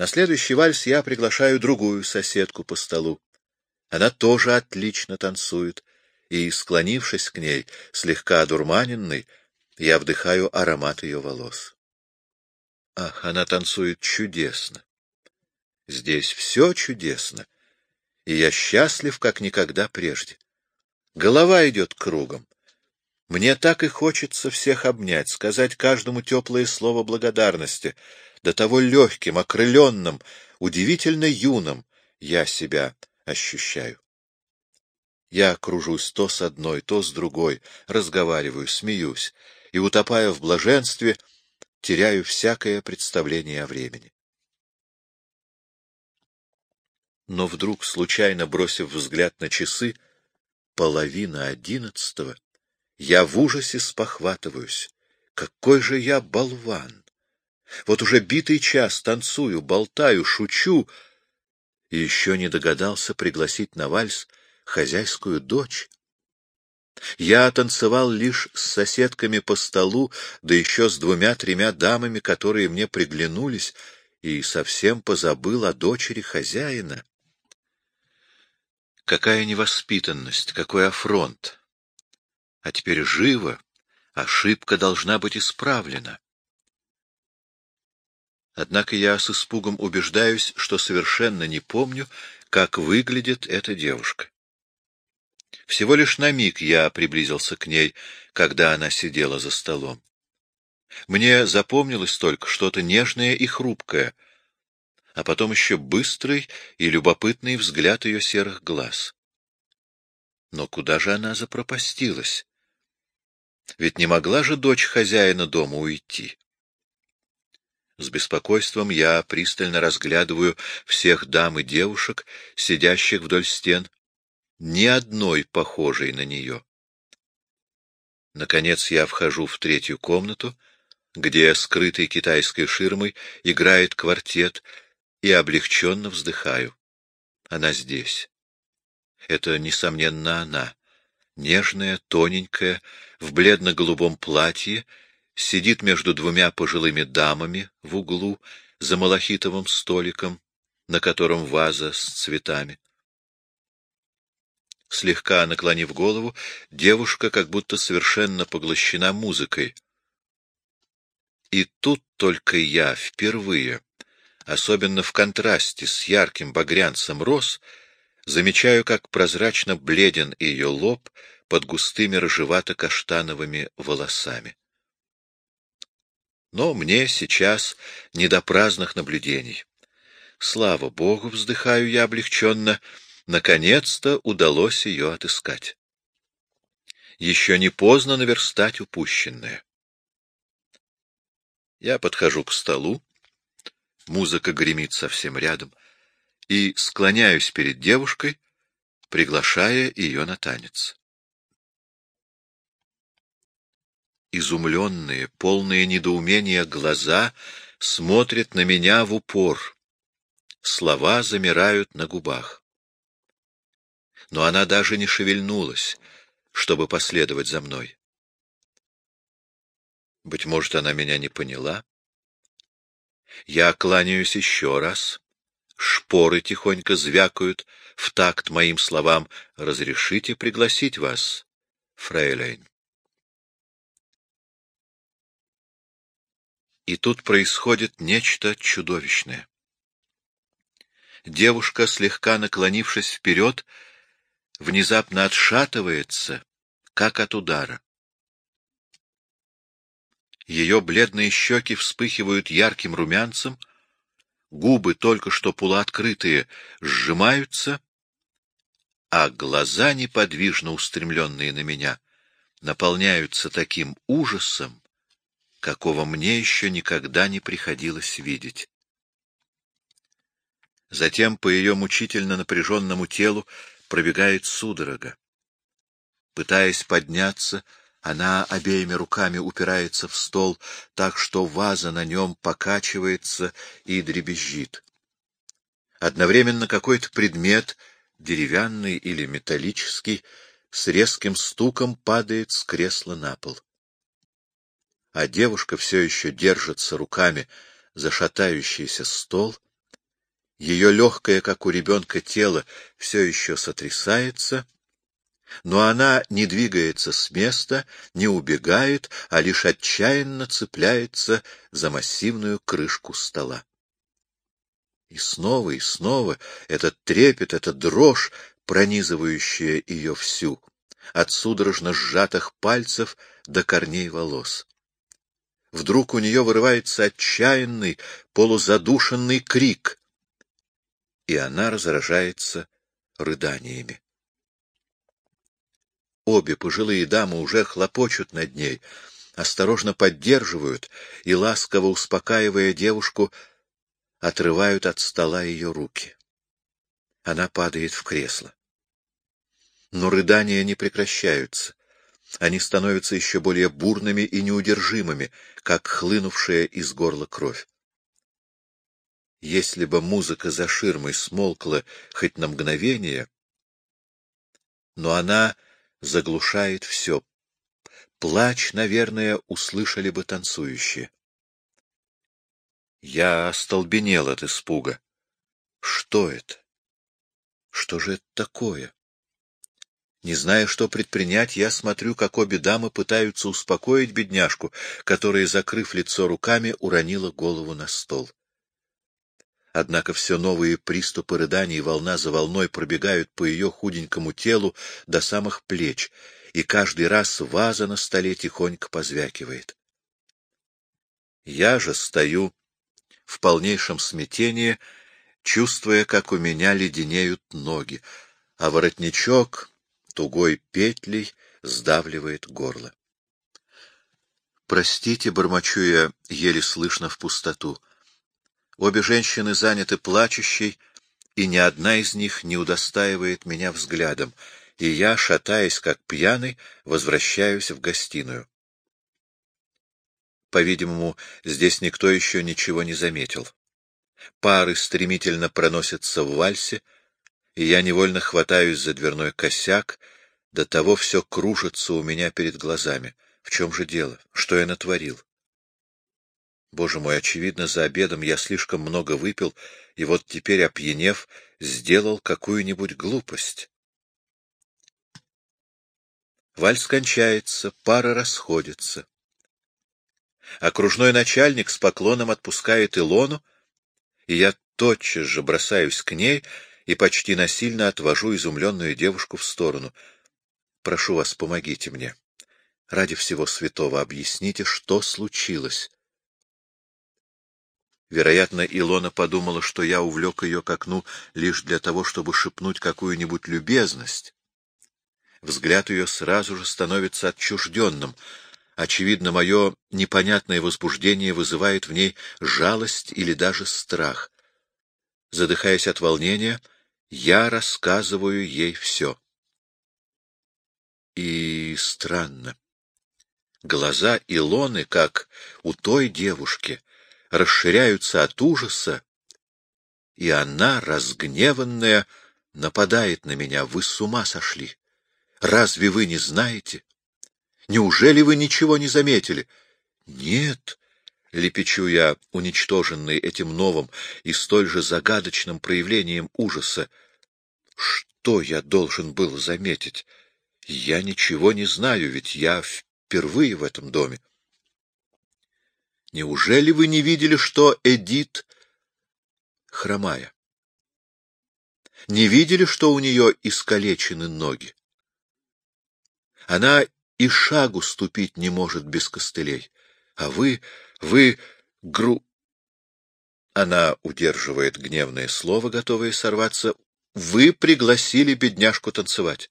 На следующий вальс я приглашаю другую соседку по столу. Она тоже отлично танцует, и, склонившись к ней, слегка одурманенный, я вдыхаю аромат ее волос. Ах, она танцует чудесно. Здесь все чудесно, и я счастлив, как никогда прежде. Голова идет кругом. Мне так и хочется всех обнять, сказать каждому теплое слово благодарности, до того легким, окрыленным, удивительно юным я себя ощущаю. Я кружусь то с одной, то с другой, разговариваю, смеюсь, и, утопая в блаженстве, теряю всякое представление о времени. Но вдруг, случайно бросив взгляд на часы, половина одиннадцатого, я в ужасе спохватываюсь. Какой же я болван! Вот уже битый час танцую, болтаю, шучу, и еще не догадался пригласить на вальс хозяйскую дочь. Я танцевал лишь с соседками по столу, да еще с двумя-тремя дамами, которые мне приглянулись, и совсем позабыл о дочери хозяина. Какая невоспитанность, какой афронт! А теперь живо, ошибка должна быть исправлена. Однако я с испугом убеждаюсь, что совершенно не помню, как выглядит эта девушка. Всего лишь на миг я приблизился к ней, когда она сидела за столом. Мне запомнилось только что-то нежное и хрупкое, а потом еще быстрый и любопытный взгляд ее серых глаз. Но куда же она запропастилась? Ведь не могла же дочь хозяина дома уйти. С беспокойством я пристально разглядываю всех дам и девушек, сидящих вдоль стен, ни одной похожей на нее. Наконец я вхожу в третью комнату, где, скрытый китайской ширмой, играет квартет, и облегченно вздыхаю. Она здесь. Это, несомненно, она. Нежная, тоненькая, в бледно-голубом платье, сидит между двумя пожилыми дамами в углу за малахитовым столиком, на котором ваза с цветами. Слегка наклонив голову, девушка как будто совершенно поглощена музыкой. И тут только я впервые, особенно в контрасте с ярким багрянцем роз, замечаю, как прозрачно бледен ее лоб под густыми рыжевато-каштановыми волосами. Но мне сейчас не до праздных наблюдений. Слава богу, вздыхаю я облегченно — Наконец-то удалось ее отыскать. Еще не поздно наверстать упущенное. Я подхожу к столу, музыка гремит совсем рядом, и склоняюсь перед девушкой, приглашая ее на танец. Изумленные, полные недоумения глаза смотрят на меня в упор. Слова замирают на губах но она даже не шевельнулась, чтобы последовать за мной. Быть может, она меня не поняла. Я кланяюсь еще раз. Шпоры тихонько звякают в такт моим словам. «Разрешите пригласить вас, фрейлейн?» И тут происходит нечто чудовищное. Девушка, слегка наклонившись вперед, — внезапно отшатывается, как от удара. Ее бледные щеки вспыхивают ярким румянцем, губы, только что полуоткрытые, сжимаются, а глаза, неподвижно устремленные на меня, наполняются таким ужасом, какого мне еще никогда не приходилось видеть. Затем по ее мучительно напряженному телу пробегает судорога. Пытаясь подняться, она обеими руками упирается в стол, так что ваза на нем покачивается и дребезжит. Одновременно какой-то предмет, деревянный или металлический, с резким стуком падает с кресла на пол. А девушка все еще держится руками за шатающийся стол — Ее легкое, как у ребенка, тело все еще сотрясается, но она не двигается с места, не убегает, а лишь отчаянно цепляется за массивную крышку стола. И снова и снова этот трепет, эта дрожь, пронизывающая ее всю, от судорожно сжатых пальцев до корней волос. Вдруг у нее вырывается отчаянный, полузадушенный крик, и она разражается рыданиями. Обе пожилые дамы уже хлопочут над ней, осторожно поддерживают и, ласково успокаивая девушку, отрывают от стола ее руки. Она падает в кресло. Но рыдания не прекращаются. Они становятся еще более бурными и неудержимыми, как хлынувшая из горла кровь. Если бы музыка за ширмой смолкла хоть на мгновение, но она заглушает все. Плач, наверное, услышали бы танцующие. Я остолбенел от испуга. Что это? Что же это такое? Не зная, что предпринять, я смотрю, как обе дамы пытаются успокоить бедняжку, которая, закрыв лицо руками, уронила голову на стол. Однако все новые приступы рыданий волна за волной пробегают по ее худенькому телу до самых плеч, и каждый раз ваза на столе тихонько позвякивает. Я же стою в полнейшем смятении, чувствуя, как у меня леденеют ноги, а воротничок тугой петлей сдавливает горло. «Простите», — бормочу я, еле слышно в пустоту. Обе женщины заняты плачущей, и ни одна из них не удостаивает меня взглядом, и я, шатаясь как пьяный, возвращаюсь в гостиную. По-видимому, здесь никто еще ничего не заметил. Пары стремительно проносятся в вальсе, и я невольно хватаюсь за дверной косяк, до того все кружится у меня перед глазами. В чем же дело? Что я натворил? Боже мой, очевидно, за обедом я слишком много выпил, и вот теперь, опьянев, сделал какую-нибудь глупость. Вальс кончается, пара расходится. Окружной начальник с поклоном отпускает Илону, и я тотчас же бросаюсь к ней и почти насильно отвожу изумленную девушку в сторону. Прошу вас, помогите мне. Ради всего святого объясните, что случилось. Вероятно, Илона подумала, что я увлек ее к окну лишь для того, чтобы шепнуть какую-нибудь любезность. Взгляд ее сразу же становится отчужденным. Очевидно, мое непонятное возбуждение вызывает в ней жалость или даже страх. Задыхаясь от волнения, я рассказываю ей все. И странно. Глаза Илоны, как у той девушки, расширяются от ужаса, и она, разгневанная, нападает на меня. Вы с ума сошли? Разве вы не знаете? Неужели вы ничего не заметили? Нет, — лепечу я, уничтоженный этим новым и столь же загадочным проявлением ужаса. Что я должен был заметить? Я ничего не знаю, ведь я впервые в этом доме. Неужели вы не видели, что Эдит хромая? Не видели, что у нее искалечены ноги? Она и шагу ступить не может без костылей. А вы, вы, гру... Она удерживает гневное слово, готовое сорваться. Вы пригласили бедняжку танцевать.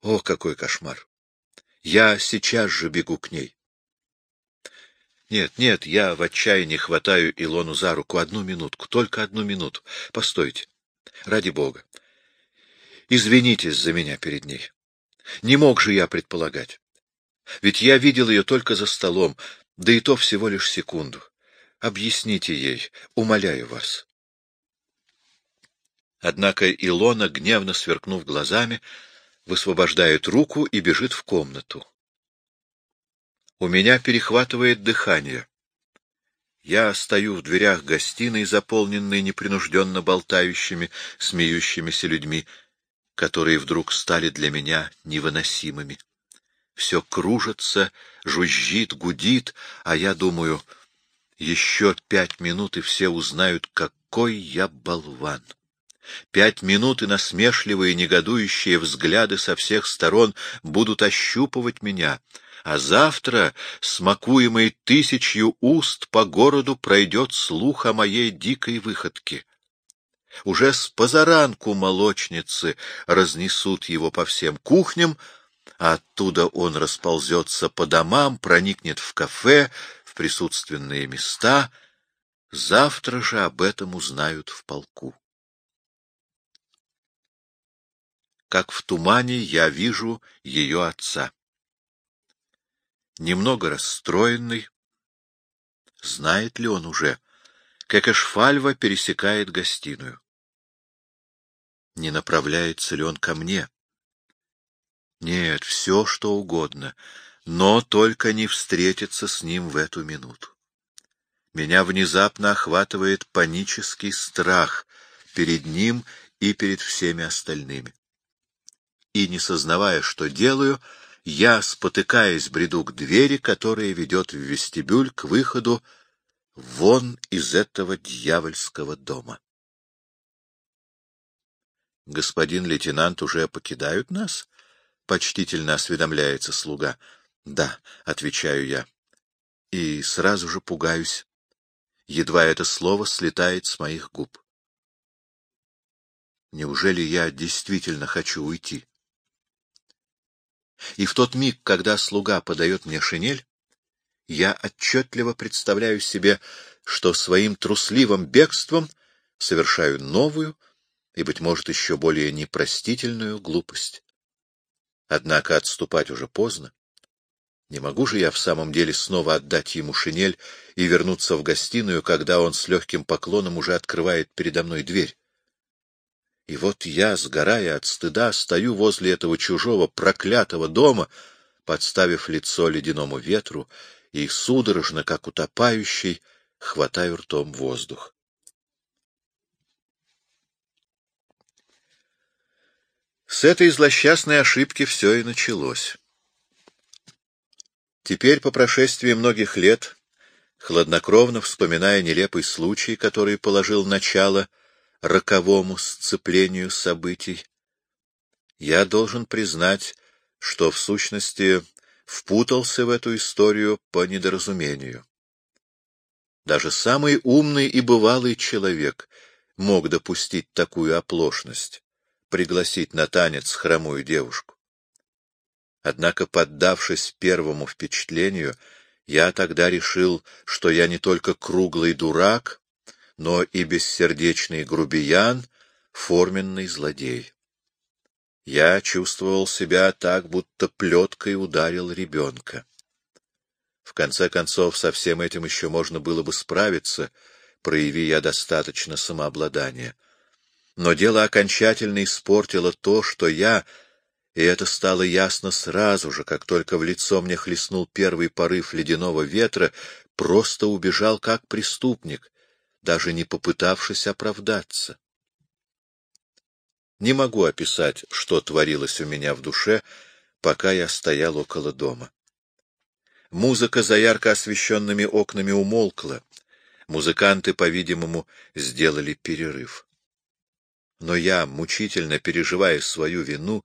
О, какой кошмар! Я сейчас же бегу к ней. Нет, нет, я в отчаянии хватаю Илону за руку. Одну минутку, только одну минуту. Постойте. Ради бога. Извинитесь за меня перед ней. Не мог же я предполагать. Ведь я видел ее только за столом, да и то всего лишь секунду. Объясните ей, умоляю вас. Однако Илона, гневно сверкнув глазами, высвобождает руку и бежит в комнату. У меня перехватывает дыхание. Я стою в дверях гостиной, заполненной непринужденно болтающими, смеющимися людьми, которые вдруг стали для меня невыносимыми. Все кружится, жужжит, гудит, а я думаю, еще пять минут, и все узнают, какой я болван. Пять минут и насмешливые негодующие взгляды со всех сторон будут ощупывать меня, а завтра, смакуемый тысячью уст, по городу пройдет слух о моей дикой выходке. Уже с позаранку молочницы разнесут его по всем кухням, а оттуда он расползется по домам, проникнет в кафе, в присутственные места. Завтра же об этом узнают в полку. Как в тумане я вижу ее отца немного расстроенный. Знает ли он уже, как Эшфальва пересекает гостиную? Не направляется ли он ко мне? Нет, все, что угодно, но только не встретиться с ним в эту минуту. Меня внезапно охватывает панический страх перед ним и перед всеми остальными. И, не сознавая, что делаю, — я, спотыкаясь, бреду к двери, которая ведет в вестибюль к выходу вон из этого дьявольского дома. — Господин лейтенант, уже покидают нас? — почтительно осведомляется слуга. — Да, — отвечаю я. И сразу же пугаюсь. Едва это слово слетает с моих губ. Неужели я действительно хочу уйти? И в тот миг, когда слуга подает мне шинель, я отчетливо представляю себе, что своим трусливым бегством совершаю новую и, быть может, еще более непростительную глупость. Однако отступать уже поздно. Не могу же я в самом деле снова отдать ему шинель и вернуться в гостиную, когда он с легким поклоном уже открывает передо мной дверь. И вот я, сгорая от стыда, стою возле этого чужого проклятого дома, подставив лицо ледяному ветру, и судорожно, как утопающий, хватаю ртом воздух. С этой злосчастной ошибки все и началось. Теперь, по прошествии многих лет, хладнокровно вспоминая нелепый случай, который положил начало роковому сцеплению событий, я должен признать, что в сущности впутался в эту историю по недоразумению. Даже самый умный и бывалый человек мог допустить такую оплошность, пригласить на танец хромую девушку. Однако, поддавшись первому впечатлению, я тогда решил, что я не только круглый дурак, но и бессердечный грубиян, форменный злодей. Я чувствовал себя так, будто плеткой ударил ребенка. В конце концов, со всем этим еще можно было бы справиться, прояви я достаточно самообладания. Но дело окончательно испортило то, что я, и это стало ясно сразу же, как только в лицо мне хлестнул первый порыв ледяного ветра, просто убежал как преступник, даже не попытавшись оправдаться. Не могу описать, что творилось у меня в душе, пока я стоял около дома. Музыка за ярко освещенными окнами умолкла. Музыканты, по-видимому, сделали перерыв. Но я, мучительно переживая свою вину,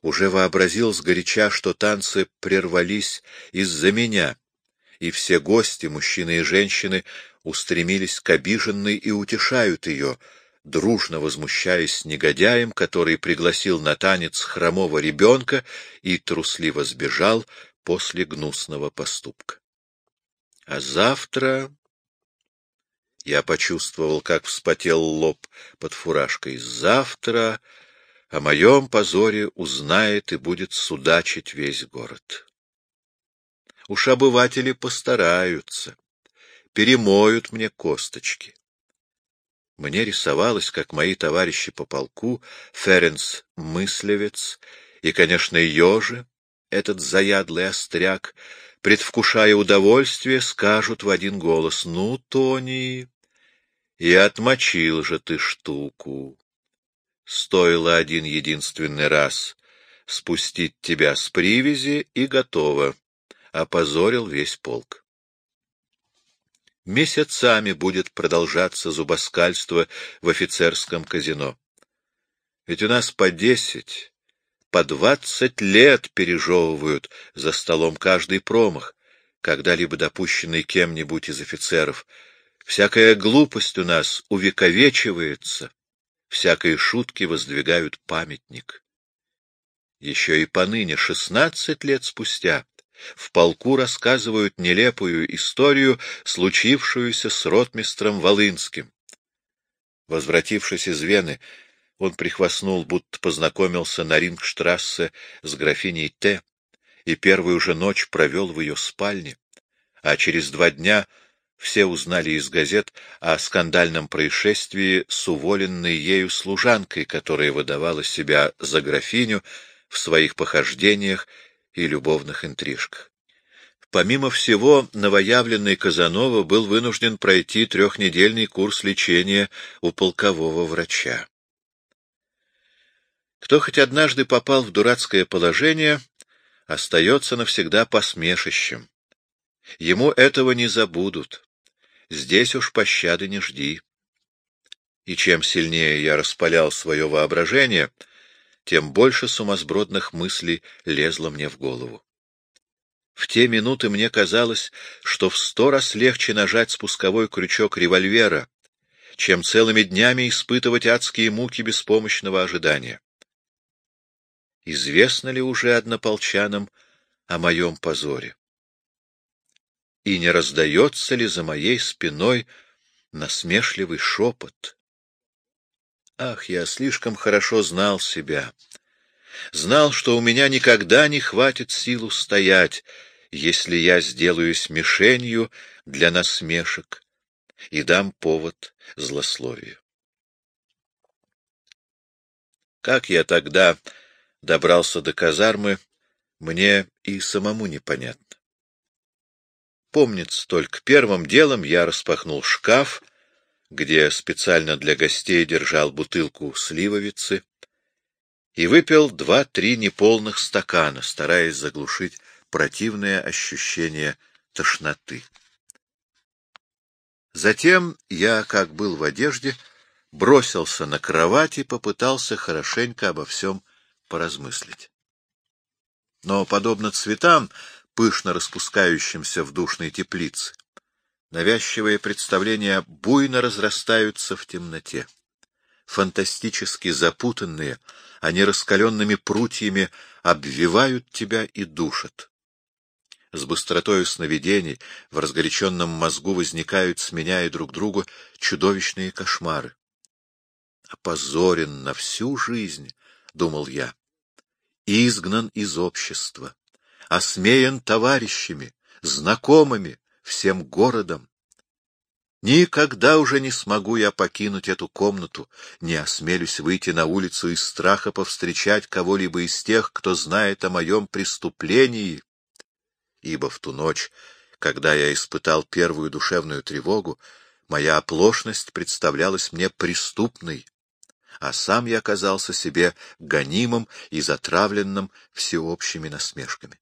уже вообразил сгоряча, что танцы прервались из-за меня, и все гости, мужчины и женщины, устремились к обиженной и утешают ее, дружно возмущаясь негодяем, который пригласил на танец хромого ребенка и трусливо сбежал после гнусного поступка. А завтра... Я почувствовал, как вспотел лоб под фуражкой. Завтра о моем позоре узнает и будет судачить весь город. Уж обыватели постараются перемоют мне косточки. Мне рисовалось, как мои товарищи по полку, Ференц Мыслевец и, конечно, Ёжи, этот заядлый остряк, предвкушая удовольствие, скажут в один голос «Ну, Тони, и отмочил же ты штуку. Стоило один единственный раз спустить тебя с привязи и готово. Опозорил весь полк. Месяцами будет продолжаться зубоскальство в офицерском казино. Ведь у нас по десять, по двадцать лет пережевывают за столом каждый промах, когда-либо допущенный кем-нибудь из офицеров. Всякая глупость у нас увековечивается, всякой шутки воздвигают памятник. Еще и поныне, шестнадцать лет спустя, в полку рассказывают нелепую историю, случившуюся с ротмистром Волынским. Возвратившись из Вены, он прихвастнул, будто познакомился на Рингштрассе с графиней Т. и первую же ночь провел в ее спальне, а через два дня все узнали из газет о скандальном происшествии с уволенной ею служанкой, которая выдавала себя за графиню в своих похождениях и любовных интрижках. Помимо всего, новоявленный Казанова был вынужден пройти трехнедельный курс лечения у полкового врача. Кто хоть однажды попал в дурацкое положение, остается навсегда посмешищем. Ему этого не забудут. Здесь уж пощады не жди. И чем сильнее я распалял свое воображение, тем больше сумасбродных мыслей лезло мне в голову. В те минуты мне казалось, что в сто раз легче нажать спусковой крючок револьвера, чем целыми днями испытывать адские муки беспомощного ожидания. Известно ли уже однополчанам о моем позоре? И не раздается ли за моей спиной насмешливый шепот? Ах, я слишком хорошо знал себя. Знал, что у меня никогда не хватит сил устоять, если я сделаюсь мишенью для насмешек и дам повод злословию. Как я тогда добрался до казармы, мне и самому непонятно. Помнится только, первым делом я распахнул шкаф, где специально для гостей держал бутылку сливовицы, и выпил два-три неполных стакана, стараясь заглушить противное ощущение тошноты. Затем я, как был в одежде, бросился на кровать и попытался хорошенько обо всем поразмыслить. Но, подобно цветам, пышно распускающимся в душной теплице, навязчивые представления буйно разрастаются в темноте. Фантастически запутанные, они раскаленными прутьями обвивают тебя и душат. С быстротою сновидений в разгоряченном мозгу возникают, сменяя друг другу, чудовищные кошмары. Опозорен на всю жизнь, — думал я, изгнан из общества, осмеян товарищами, знакомыми, всем городом. Никогда уже не смогу я покинуть эту комнату, не осмелюсь выйти на улицу из страха повстречать кого-либо из тех, кто знает о моем преступлении. Ибо в ту ночь, когда я испытал первую душевную тревогу, моя оплошность представлялась мне преступной, а сам я оказался себе гонимым и затравленным всеобщими насмешками.